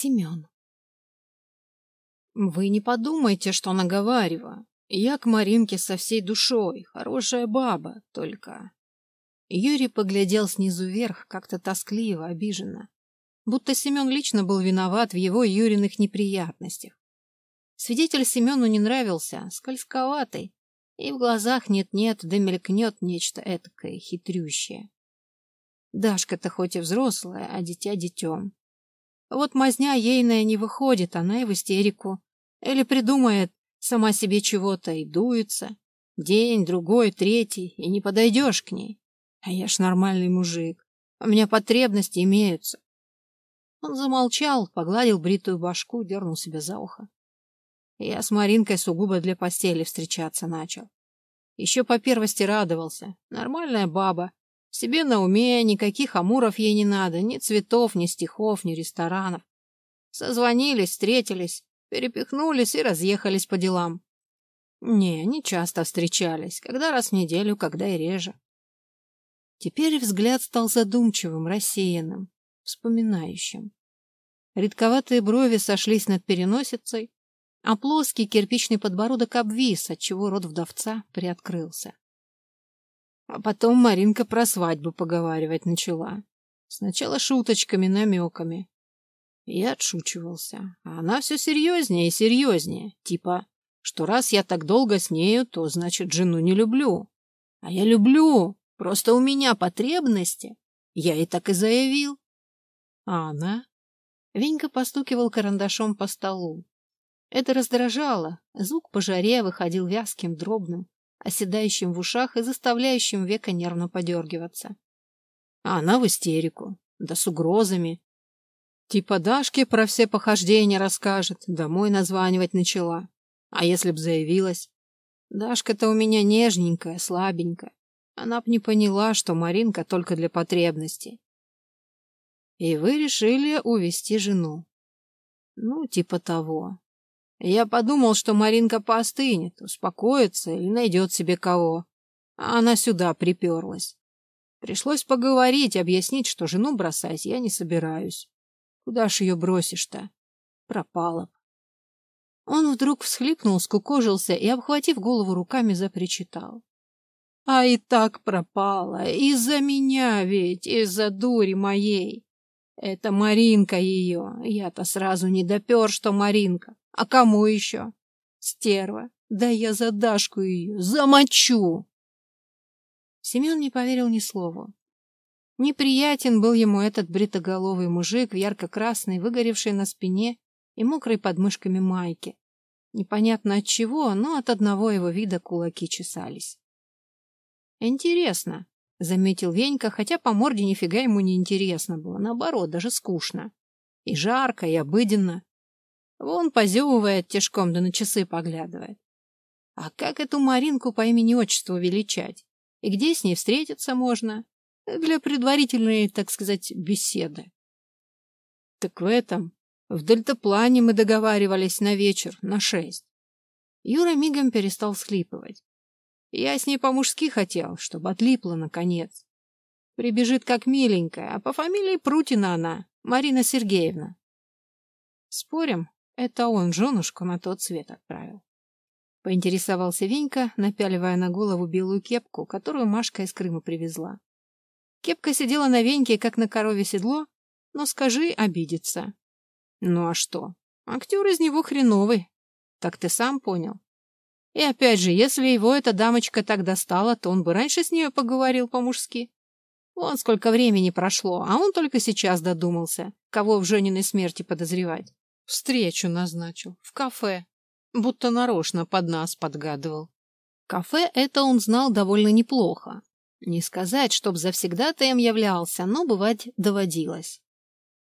Семен. Вы не подумайте, что наговариваю. Я к Маринке со всей душой, хорошая баба, только... Юрий поглядел снизу вверх, как-то тоскливо, обиженно. Будто Семен лично был виноват в его Юриных неприятностях. Свидетель Семену не нравился, скользковатый, и в глазах нет-нет, да мелькнет нечто этакое, хитрющее. Дашка-то хоть и взрослая, а дитя детем. Вот мазня ейная не выходит, она и в истерику. Или придумает сама себе чего-то и дуется. День, другой, третий, и не подойдешь к ней. А я ж нормальный мужик. У меня потребности имеются. Он замолчал, погладил бритую башку, дернул себя за ухо. Я с Маринкой сугубо для постели встречаться начал. Еще по первости радовался. Нормальная баба. Себе на уме, никаких амуров ей не надо, ни цветов, ни стихов, ни ресторанов. Созвонились, встретились, перепихнулись и разъехались по делам. Не, не часто встречались, когда раз в неделю, когда и реже. Теперь взгляд стал задумчивым, рассеянным, вспоминающим. Редковатые брови сошлись над переносицей, а плоский кирпичный подбородок обвис, отчего рот вдовца приоткрылся. А потом Маринка про свадьбу поговаривать начала. Сначала шуточками, намеками. Я отшучивался, а она все серьезнее и серьезнее. Типа, что раз я так долго с нею, то значит жену не люблю. А я люблю, просто у меня потребности. Я и так и заявил. А она? Венька постукивал карандашом по столу. Это раздражало. Звук по жаре выходил вязким, дробным оседающим в ушах и заставляющим века нервно подергиваться. А она в истерику, да с угрозами. Типа Дашке про все похождения расскажет, домой названивать начала. А если б заявилась? Дашка-то у меня нежненькая, слабенькая. Она б не поняла, что Маринка только для потребностей. И вы решили увести жену. Ну, типа того. Я подумал, что Маринка поостынет, успокоится и найдет себе кого. А она сюда приперлась. Пришлось поговорить, объяснить, что жену бросать я не собираюсь. Куда ж ее бросишь-то? Пропала. Он вдруг всхлипнул, скукожился и, обхватив голову руками, запричитал. А и так пропала. Из-за меня ведь, из-за дури моей. Это Маринка ее. Я-то сразу не допер, что Маринка. А кому еще? Стерва. Да я за Дашку ее замочу. Семен не поверил ни слову. Неприятен был ему этот бритоголовый мужик в ярко-красной, выгоревшей на спине и мокрой подмышками майке. Непонятно от чего, но от одного его вида кулаки чесались. «Интересно», — заметил Венька, хотя по морде нифига ему не интересно было, наоборот, даже скучно. И жарко, и обыденно. Вон позевывает тяжком, да на часы поглядывает. А как эту Маринку по имени-отчеству величать? И где с ней встретиться можно? Для предварительной, так сказать, беседы. Так в этом, в дельтаплане мы договаривались на вечер, на шесть. Юра мигом перестал схлипывать. Я с ней по-мужски хотел, чтобы отлипла наконец. Прибежит как миленькая, а по фамилии Прутина она, Марина Сергеевна. Спорим, это он женушку на тот свет отправил. Поинтересовался Венька, напяливая на голову белую кепку, которую Машка из Крыма привезла. Кепка сидела на Веньке, как на корове седло, но скажи, обидится. Ну а что? Актер из него хреновый. Так ты сам понял. И опять же, если его эта дамочка так достала, то он бы раньше с ней поговорил по-мужски. Вон сколько времени прошло, а он только сейчас додумался, кого в Жениной смерти подозревать. Встречу назначил. В кафе. Будто нарочно под нас подгадывал. Кафе это он знал довольно неплохо. Не сказать, чтоб завсегда-то им являлся, но бывать доводилось.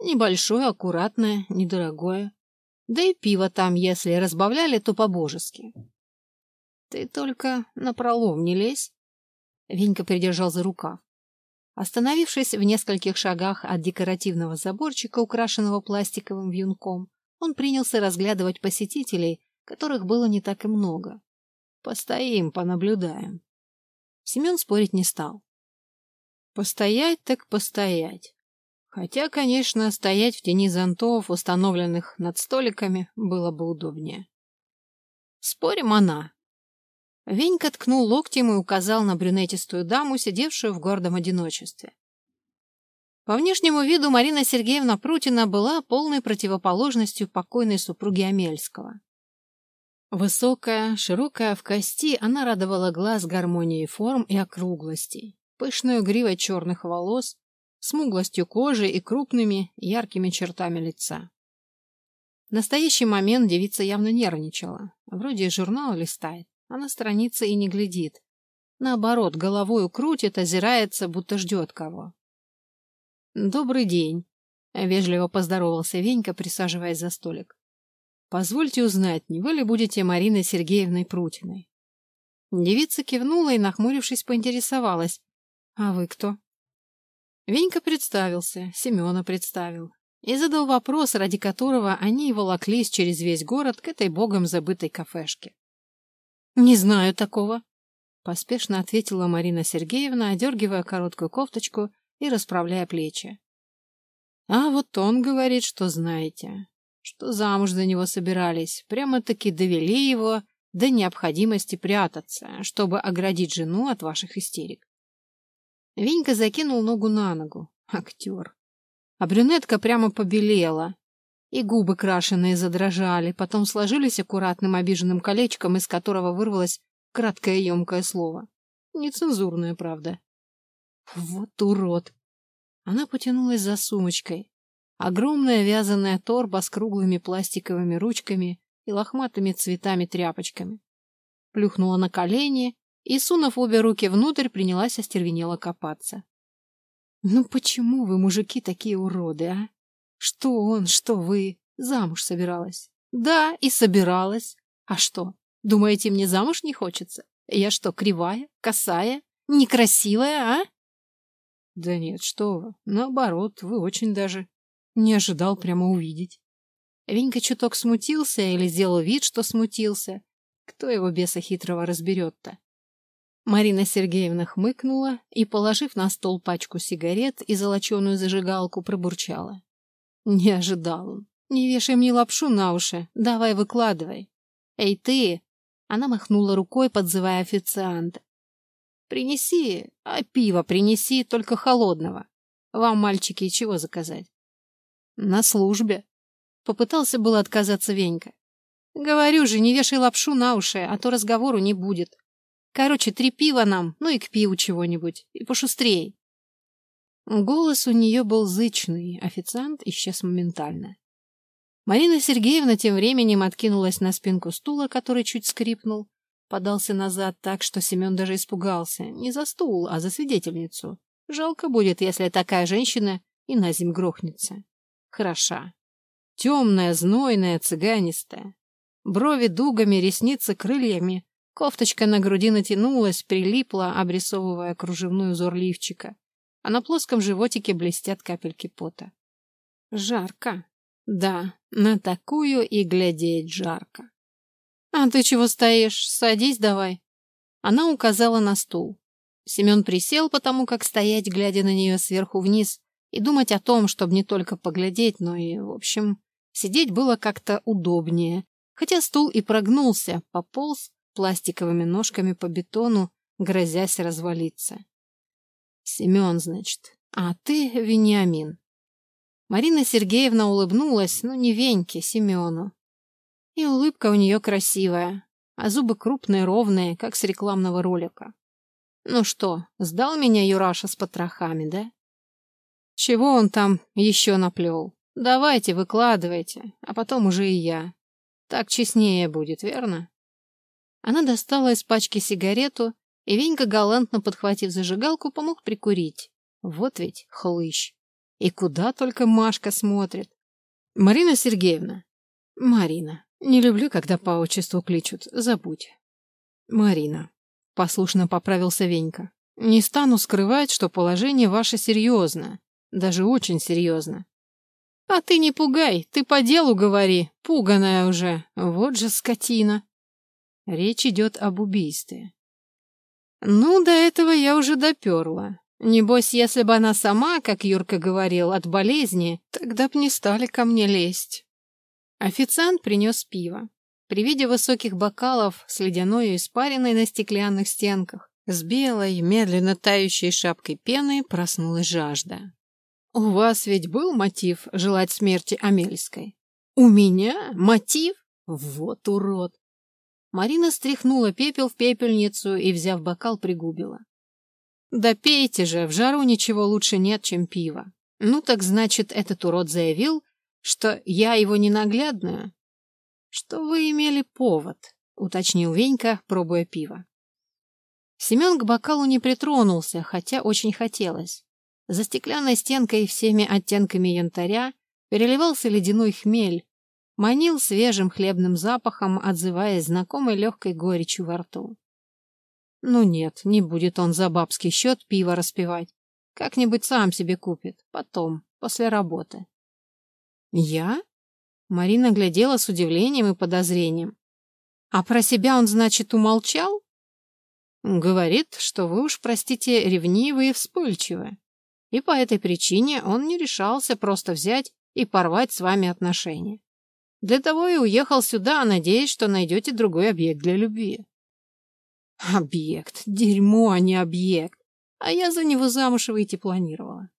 Небольшое, аккуратное, недорогое. Да и пиво там, если разбавляли, то по-божески. Ты только на пролом не лезь. Венька придержал за рукав. Остановившись в нескольких шагах от декоративного заборчика, украшенного пластиковым вьюнком, он принялся разглядывать посетителей, которых было не так и много. Постоим, понаблюдаем. Семен спорить не стал. Постоять так постоять. Хотя, конечно, стоять в тени зонтов, установленных над столиками, было бы удобнее. Спорим, она. Венька ткнул локтем и указал на брюнетистую даму, сидевшую в гордом одиночестве. По внешнему виду Марина Сергеевна Прутина была полной противоположностью покойной супруги Амельского. Высокая, широкая в кости, она радовала глаз гармонией форм и округлостей, пышную гривой черных волос, смуглостью кожи и крупными, яркими чертами лица. В настоящий момент девица явно нервничала. Вроде журнал листает, а на странице и не глядит. Наоборот, головой крутит, озирается, будто ждет кого. «Добрый день», — вежливо поздоровался Венька, присаживаясь за столик. «Позвольте узнать, не вы ли будете Мариной Сергеевной Прутиной?» Девица кивнула и, нахмурившись, поинтересовалась. «А вы кто?» Венька представился, Семена представил и задал вопрос, ради которого они и волоклись через весь город к этой богом забытой кафешке. «Не знаю такого», — поспешно ответила Марина Сергеевна, одергивая короткую кофточку и расправляя плечи. А вот он говорит, что знаете, что замуж за него собирались, прямо-таки довели его до необходимости прятаться, чтобы оградить жену от ваших истерик. Венька закинул ногу на ногу. Актер. А брюнетка прямо побелела. И губы крашеные задрожали, потом сложились аккуратным обиженным колечком, из которого вырвалось краткое емкое слово. Нецензурное, правда. Вот урод! Она потянулась за сумочкой. Огромная вязаная торба с круглыми пластиковыми ручками и лохматыми цветами-тряпочками. Плюхнула на колени и, сунув обе руки внутрь, принялась остервенело копаться. «Ну почему вы, мужики, такие уроды, а? Что он, что вы? Замуж собиралась?» «Да, и собиралась. А что, думаете, мне замуж не хочется? Я что, кривая, косая, некрасивая, а?» Да нет, что вы. Наоборот, вы очень даже. Не ожидал прямо увидеть. Венька чуток смутился или сделал вид, что смутился. Кто его беса хитрого разберет-то? Марина Сергеевна хмыкнула и, положив на стол пачку сигарет и золоченую зажигалку, пробурчала. Не ожидал он. Не вешай мне лапшу на уши. Давай выкладывай. Эй, ты! Она махнула рукой, подзывая официанта. Принеси, а пиво принеси, только холодного. Вам, мальчики, чего заказать? На службе. Попытался было отказаться Венька. Говорю же, не вешай лапшу на уши, а то разговору не будет. Короче, три пива нам, ну и к пиву чего-нибудь, и пошустрей. Голос у нее был зычный, официант исчез моментально. Марина Сергеевна тем временем откинулась на спинку стула, который чуть скрипнул, Подался назад так, что Семен даже испугался. Не за стул, а за свидетельницу. Жалко будет, если такая женщина и на земь грохнется. Хороша. Темная, знойная, цыганистая. Брови дугами, ресницы крыльями. Кофточка на груди натянулась, прилипла, обрисовывая кружевной узор лифчика. А на плоском животике блестят капельки пота. Жарко. Да, на такую и глядеть жарко. «А ты чего стоишь? Садись давай». Она указала на стул. Семен присел, потому как стоять, глядя на нее сверху вниз, и думать о том, чтобы не только поглядеть, но и, в общем, сидеть было как-то удобнее. Хотя стул и прогнулся, пополз пластиковыми ножками по бетону, грозясь развалиться. Семен, значит, а ты Вениамин. Марина Сергеевна улыбнулась, но не Веньке, Семену. И улыбка у нее красивая, а зубы крупные, ровные, как с рекламного ролика. Ну что, сдал меня Юраша с потрохами, да? Чего он там еще наплел? Давайте, выкладывайте, а потом уже и я. Так честнее будет, верно? Она достала из пачки сигарету, и Венька, галантно подхватив зажигалку, помог прикурить. Вот ведь хлыщ. И куда только Машка смотрит. Марина Сергеевна. Марина. Не люблю, когда по отчеству кличут. Забудь. Марина. Послушно поправился Венька. Не стану скрывать, что положение ваше серьезно. Даже очень серьезно. А ты не пугай, ты по делу говори. Пуганая уже. Вот же скотина. Речь идет об убийстве. Ну, до этого я уже доперла. Небось, если бы она сама, как Юрка говорил, от болезни, тогда б не стали ко мне лезть. Официант принес пиво. При виде высоких бокалов с ледяной испариной на стеклянных стенках, с белой, медленно тающей шапкой пены проснулась жажда. «У вас ведь был мотив желать смерти Амельской?» «У меня? Мотив? Вот урод!» Марина стряхнула пепел в пепельницу и, взяв бокал, пригубила. «Да пейте же, в жару ничего лучше нет, чем пиво. Ну так значит, этот урод заявил, что я его ненаглядная?» «Что вы имели повод», — уточнил Венька, пробуя пиво. Семен к бокалу не притронулся, хотя очень хотелось. За стеклянной стенкой всеми оттенками янтаря переливался ледяной хмель, манил свежим хлебным запахом, отзываясь знакомой легкой горечью во рту. Ну нет, не будет он за бабский счет пиво распивать. Как-нибудь сам себе купит, потом, после работы. Я? Марина глядела с удивлением и подозрением. А про себя он, значит, умолчал? Говорит, что вы уж, простите, ревнивые и вспыльчивы. И по этой причине он не решался просто взять и порвать с вами отношения. Для того и уехал сюда, надеясь, что найдете другой объект для любви. Объект. Дерьмо, а не объект. А я за него замуж выйти планировала.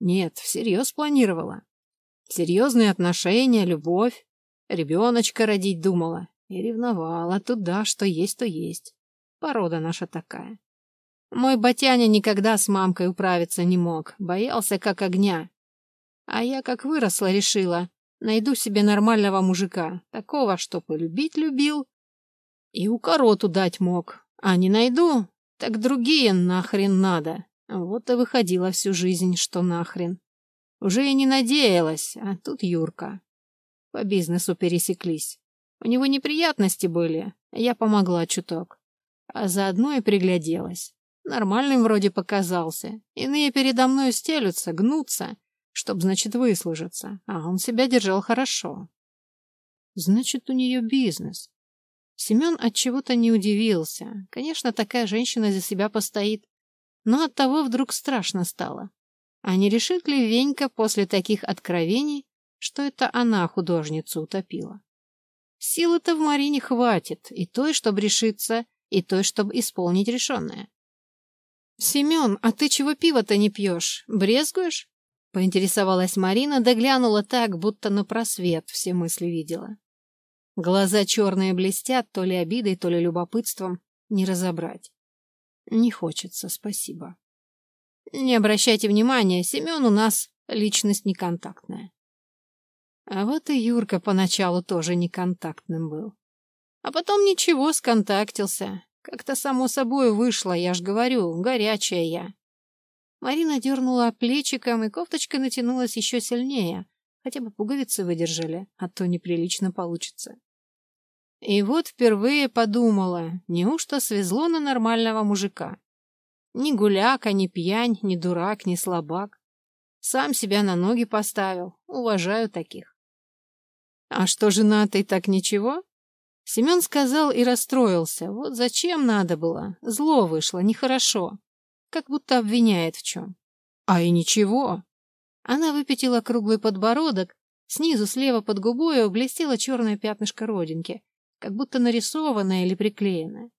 Нет, всерьез планировала. Серьезные отношения, любовь. Ребеночка родить думала. И ревновала. Туда, что есть, то есть. Порода наша такая. Мой батяня никогда с мамкой управиться не мог. Боялся как огня. А я, как выросла, решила, найду себе нормального мужика. Такого, что полюбить любил. И укороту дать мог. А не найду, так другие нахрен надо. Вот и выходила всю жизнь, что нахрен. Уже и не надеялась, а тут Юрка. По бизнесу пересеклись. У него неприятности были, я помогла чуток. А заодно и пригляделась. Нормальным вроде показался. Иные передо мной стелются, гнутся, чтоб, значит, выслужиться. А он себя держал хорошо. Значит, у нее бизнес. Семен от чего-то не удивился. Конечно, такая женщина за себя постоит. Но от того вдруг страшно стало. А не решит ли Венька после таких откровений, что это она художницу утопила? Силы-то в Марине хватит, и той, чтобы решиться, и той, чтобы исполнить решенное. «Семен, а ты чего пива-то не пьешь? Брезгуешь?» — поинтересовалась Марина, доглянула так, будто на просвет все мысли видела. Глаза черные блестят, то ли обидой, то ли любопытством. Не разобрать. Не хочется, спасибо. Не обращайте внимания, Семен у нас личность неконтактная. А вот и Юрка поначалу тоже неконтактным был. А потом ничего, сконтактился. Как-то само собой вышло, я ж говорю, горячая я. Марина дернула плечиком, и кофточка натянулась еще сильнее, Хотя бы пуговицы выдержали, а то неприлично получится. И вот впервые подумала, неужто свезло на нормального мужика? Ни гуляка, ни пьянь, ни дурак, ни слабак. Сам себя на ноги поставил, уважаю таких. А что, женатый, так ничего? Семен сказал и расстроился. Вот зачем надо было? Зло вышло, нехорошо. Как будто обвиняет в чем. А и ничего. Она выпятила круглый подбородок, снизу слева под губой блестело черное пятнышко родинки, как будто нарисованное или приклеенное.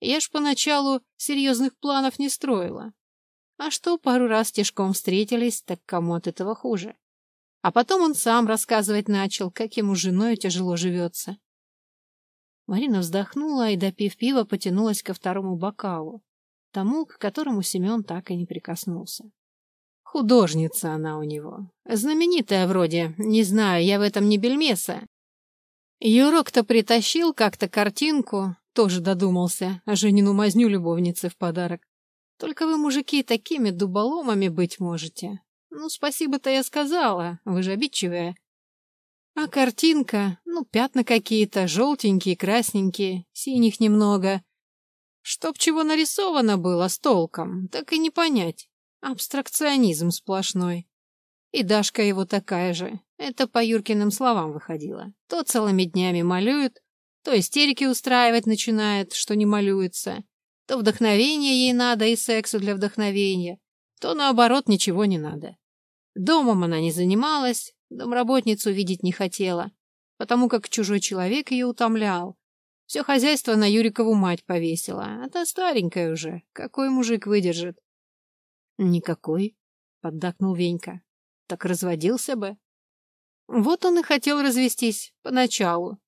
Я ж поначалу серьезных планов не строила. А что, пару раз тяжком встретились, так кому от этого хуже? А потом он сам рассказывать начал, как ему женой тяжело живется. Марина вздохнула и, допив пива, потянулась ко второму бокалу, тому, к которому Семен так и не прикоснулся. Художница она у него. Знаменитая вроде. Не знаю, я в этом не бельмеса. Юрок-то притащил как-то картинку, тоже додумался, а Женину мазню любовницы в подарок. Только вы, мужики, такими дуболомами быть можете. Ну, спасибо-то я сказала, вы же обидчивая. А картинка, ну, пятна какие-то, желтенькие, красненькие, синих немного. Чтоб чего нарисовано было с толком, так и не понять. Абстракционизм сплошной. И Дашка его такая же. Это по Юркиным словам выходило. То целыми днями малюет, то истерики устраивать начинает, что не малюется, то вдохновение ей надо и сексу для вдохновения. то наоборот ничего не надо. Домом она не занималась, домработницу видеть не хотела, потому как чужой человек ее утомлял. Все хозяйство на Юрикову мать повесила, а та старенькая уже, какой мужик выдержит? Никакой, поддакнул Венька. Так разводился бы. Вот он и хотел развестись, поначалу.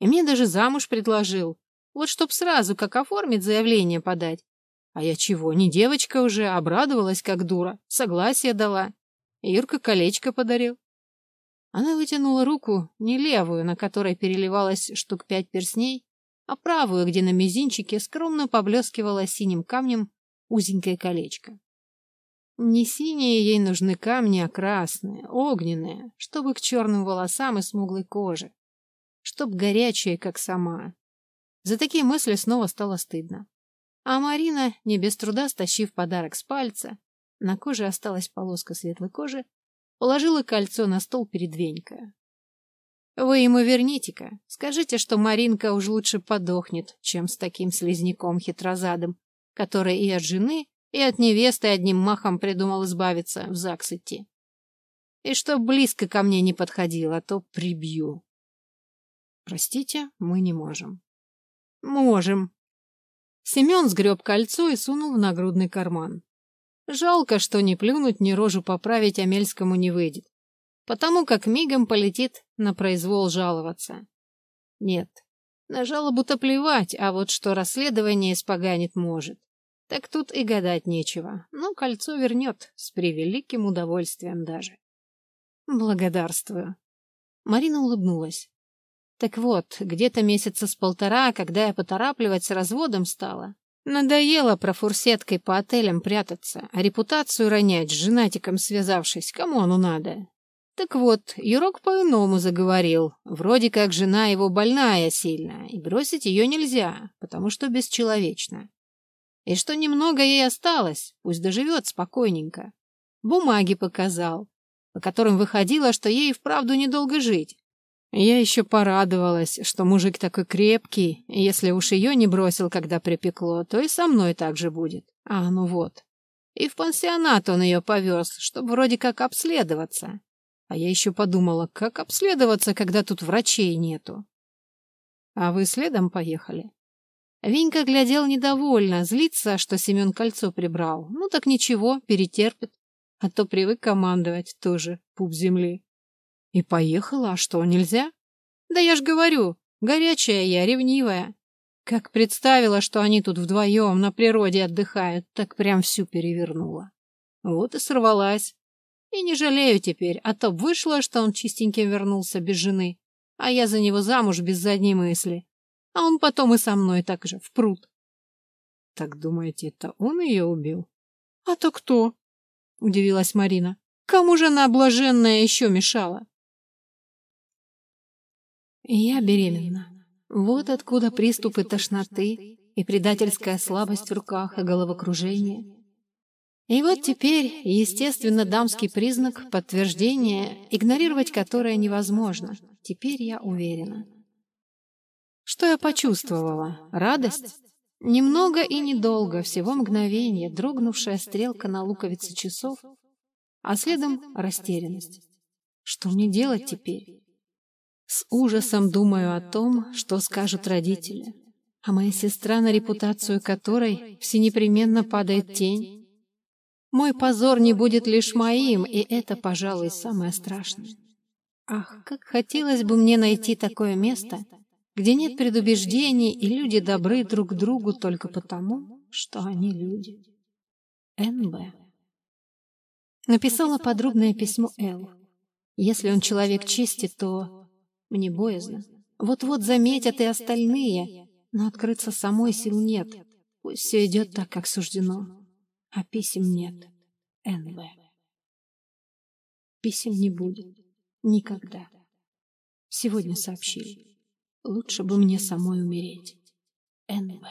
И мне даже замуж предложил. Вот чтоб сразу, как оформить заявление подать. А я чего, не девочка уже, обрадовалась как дура, согласие дала. Юрка колечко подарил. Она вытянула руку, не левую, на которой переливалось штук пять перстней, а правую, где на мизинчике скромно поблескивало синим камнем узенькое колечко. Не синие ей нужны камни, а красные, огненные, чтобы к черным волосам и смуглой коже, чтоб горячие, как сама. За такие мысли снова стало стыдно. А Марина, не без труда стащив подарок с пальца, на коже осталась полоска светлой кожи, положила кольцо на стол перед Венькой. Вы ему верните-ка. Скажите, что Маринка уж лучше подохнет, чем с таким слизняком хитрозадым, который и от жены, и от невесты одним махом придумал избавиться, в ЗАГС идти. И чтоб близко ко мне не подходил, а то прибью. Простите, мы не можем. Можем. Семен сгреб кольцо и сунул в нагрудный карман. Жалко, что ни плюнуть, ни рожу поправить Амельскому не выйдет, потому как мигом полетит на произвол жаловаться. Нет, на жалобу-то плевать, а вот что расследование испоганит может. Так тут и гадать нечего, но кольцо вернет, с превеликим удовольствием даже. Благодарствую. Марина улыбнулась. Так вот, где-то месяца с полтора, когда я поторапливать с разводом стала, надоело профурсеткой по отелям прятаться, а репутацию ронять, с женатиком связавшись, кому оно надо? Так вот, Юрок по-иному заговорил. Вроде как жена его больная сильно, и бросить ее нельзя, потому что бесчеловечно. И что немного ей осталось, пусть доживет спокойненько. Бумаги показал, по которым выходило, что ей вправду недолго жить. Я еще порадовалась, что мужик такой крепкий, и если уж ее не бросил, когда припекло, то и со мной так же будет. А, ну вот. И в пансионат он ее повез, чтобы вроде как обследоваться. А я еще подумала, как обследоваться, когда тут врачей нету. А вы следом поехали? Винька глядел недовольно, злится, что Семен кольцо прибрал. Ну так ничего, перетерпит. А то привык командовать тоже, пуп земли. И поехала, а что, нельзя? Да я ж говорю, горячая я, ревнивая. Как представила, что они тут вдвоем на природе отдыхают, так прям всю перевернула. Вот и сорвалась. И не жалею теперь, а то вышло, что он чистеньким вернулся без жены, а я за него замуж без задней мысли. А он потом и со мной так же, в пруд. Так думаете, это он ее убил? А то кто? Удивилась Марина. Кому же она блаженная еще мешала? Я беременна. Вот откуда приступы тошноты и предательская слабость в руках и головокружение. И вот теперь, естественно, дамский признак, подтверждение, игнорировать которое невозможно. Теперь я уверена. Что я почувствовала? Радость? Немного и недолго, всего мгновение, дрогнувшая стрелка на луковице часов, а следом растерянность. Что мне делать теперь? С ужасом думаю о том, что скажут родители. А моя сестра, на репутацию которой всенепременно падает тень. Мой позор не будет лишь моим, и это, пожалуй, самое страшное. Ах, как хотелось бы мне найти такое место, где нет предубеждений, и люди добры друг к другу только потому, что они люди. Н.Б. Написала подробное письмо Эл. Если он человек чести, то мне боязно. Вот-вот заметят и остальные, но открыться самой сил нет. Пусть все идет так, как суждено. А писем нет. НВ. Писем не будет. Никогда. Сегодня сообщили. Лучше бы мне самой умереть. НВ.